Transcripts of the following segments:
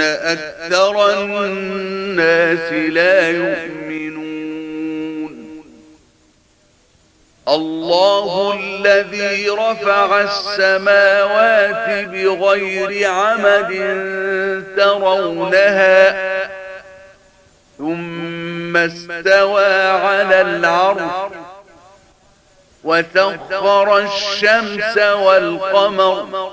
أكثر الناس لا يؤمنون. الله الذي رفع السماوات بغير عمد ترونها ثم استوى على العرش وسخر الشمس والقمر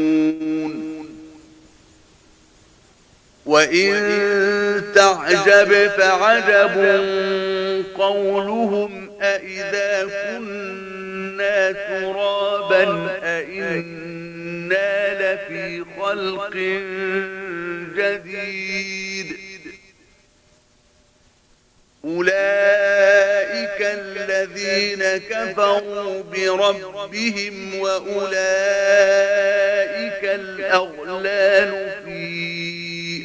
وإن تعجب فعجب قولهم أئذا كنا ترابا أئنا لفي خلق جديد. أولئك الذين كفروا بربهم وأولئك الأغلال في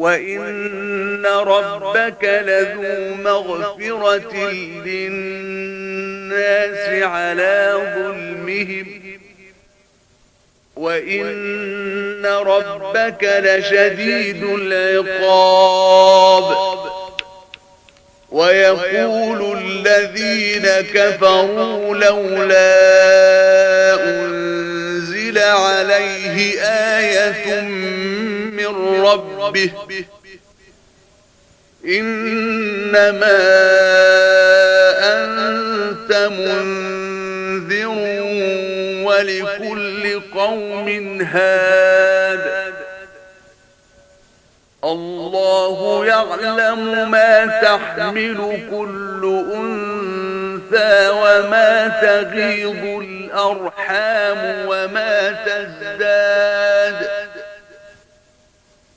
وإن ربك لذو مغفرة للناس على ظلمهم وإن ربك لشديد العقاب ويقول الذين كفروا لولا أنزل عليه آية ربه. إنما أنت منذر ولكل قوم هاد. الله يعلم ما تحمل كل أنثى وما تغيض الأرحام وما تزداد.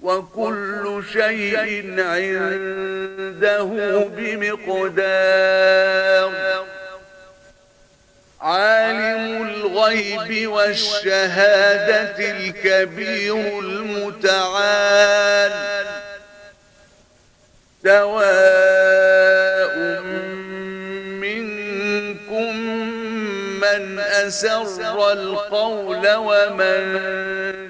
وكل شيء عنده بمقدار. عالم الغيب والشهادة الكبير المتعال. سواء منكم من أسر القول ومن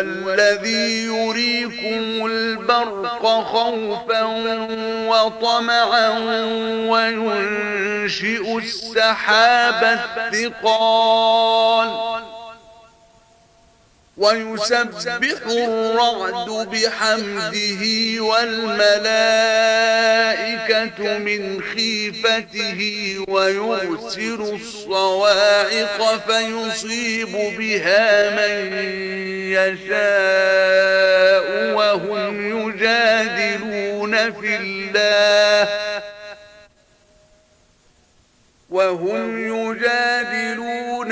الذي يريكم البرق خوفا وطمعا وينشئ السحاب الثقال ويسبح الرعد بحمده والملائكة من خيفته ويرسل الصواعق فيصيب بها من يشاء وهم يجادلون في الله وهم يجادلون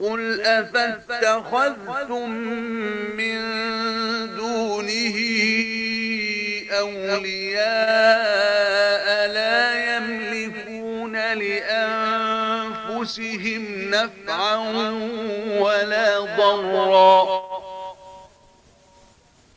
قل أفاتخذتم من دونه أولياء لا يملكون لأنفسهم نفعا ولا ضرا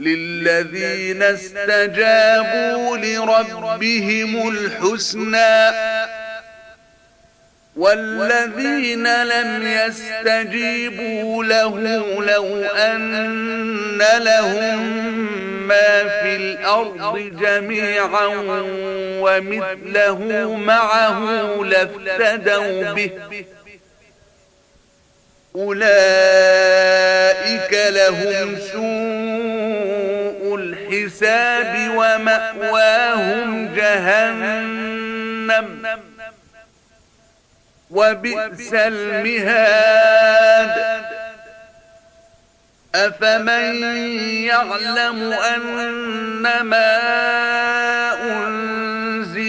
للذين استجابوا لربهم الحسنى والذين لم يستجيبوا له لو أن لهم ما في الأرض جميعا ومثله معه لافتدوا به. أولئك لهم سوء الحساب ومأواهم جهنم. وبئس المهاد. أفمن يعلم أن ما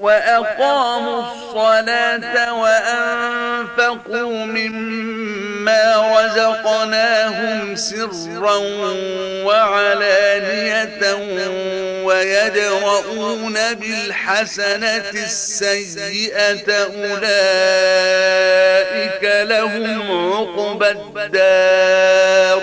وأقاموا الصلاة وأنفقوا مما رزقناهم سرا وعلانية ويدرؤون بالحسنة السيئة أولئك لهم عقبى الدار.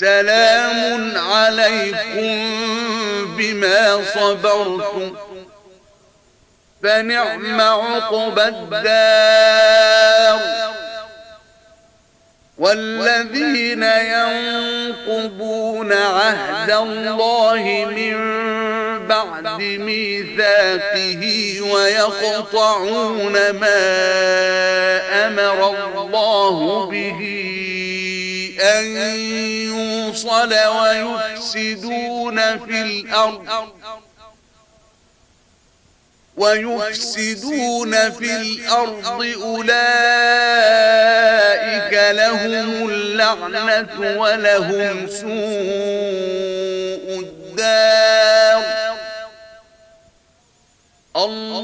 سلام عليكم بما صبرتم. فنعم عقب الدار. والذين ينقضون عهد الله من بعد ميثاقه ويقطعون ما أمر الله به أن يوصل ويفسدون في الأرض. ويفسدون في الأرض أولئك لهم اللعنة ولهم سوء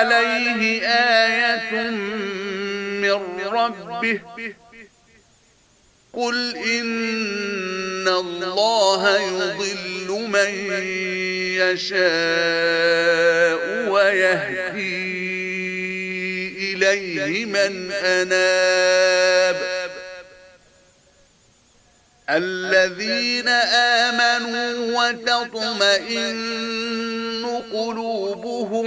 عليه آية من ربه. قل إن الله يضل من يشاء ويهدي إليه من أناب. الذين آمنوا وتطمئن قلوبهم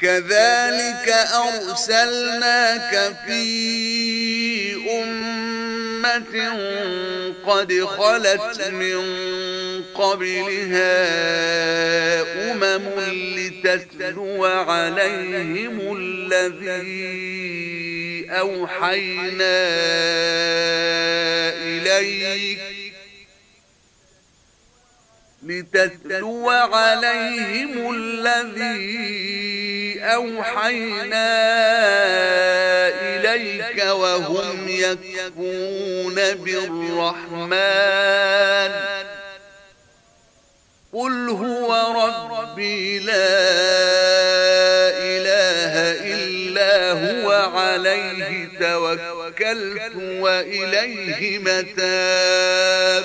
كذلك أرسلناك في أمة قد خلت من قبلها أمم لتتلو عليهم الذين أوحينا إليك لتتلو عليهم الذي أوحينا إليك وهم يكفون بالرحمن. قل هو ربي لا هو عليه توكلت وإليه متاب.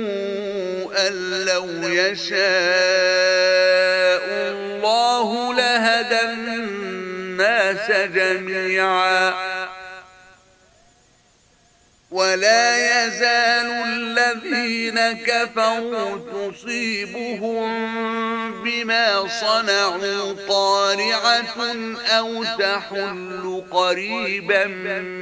أن لو يشاء الله لهدى الناس جميعا. ولا يزال الذين كفروا تصيبهم بما صنعوا طارعة أو تحل قريبا من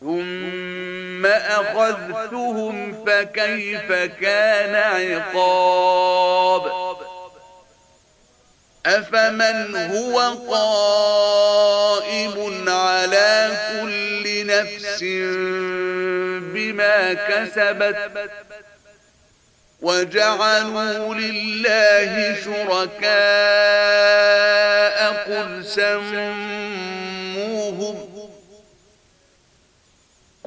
ثم أخذتهم فكيف كان عقاب؟ أفمن هو قائم على كل نفس بما كسبت وجعلوا لله شركاء قل سموهم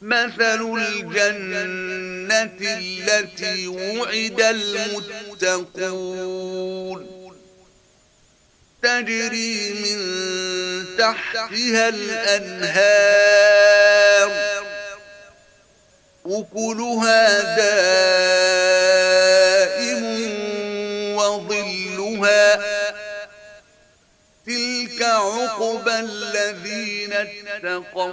مثل الجنة التي وعد المتقون. تجري من تحتها الأنهار. أكلها دائم وظلها. تلك عقبى الذين اتقوا.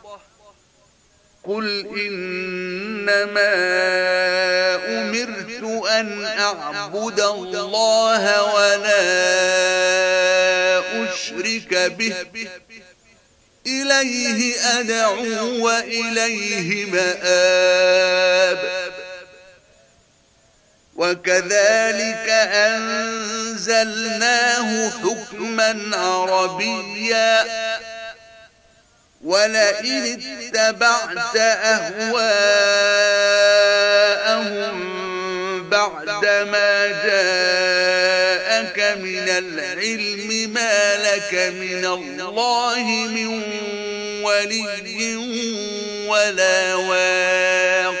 قل إنما أمرت أن أعبد الله ولا أشرك به إليه أدعو وإليه مآب وكذلك أنزلناه حكما عربيا ولئن اتبعت أهواءهم بعد ما جاءك من العلم ما لك من الله من ولي ولا واق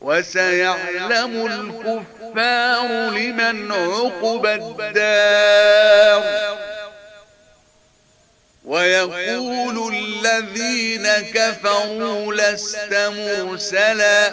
وسيعلم الكفار لمن عقب الدار. ويقول الذين كفروا لست مرسلا.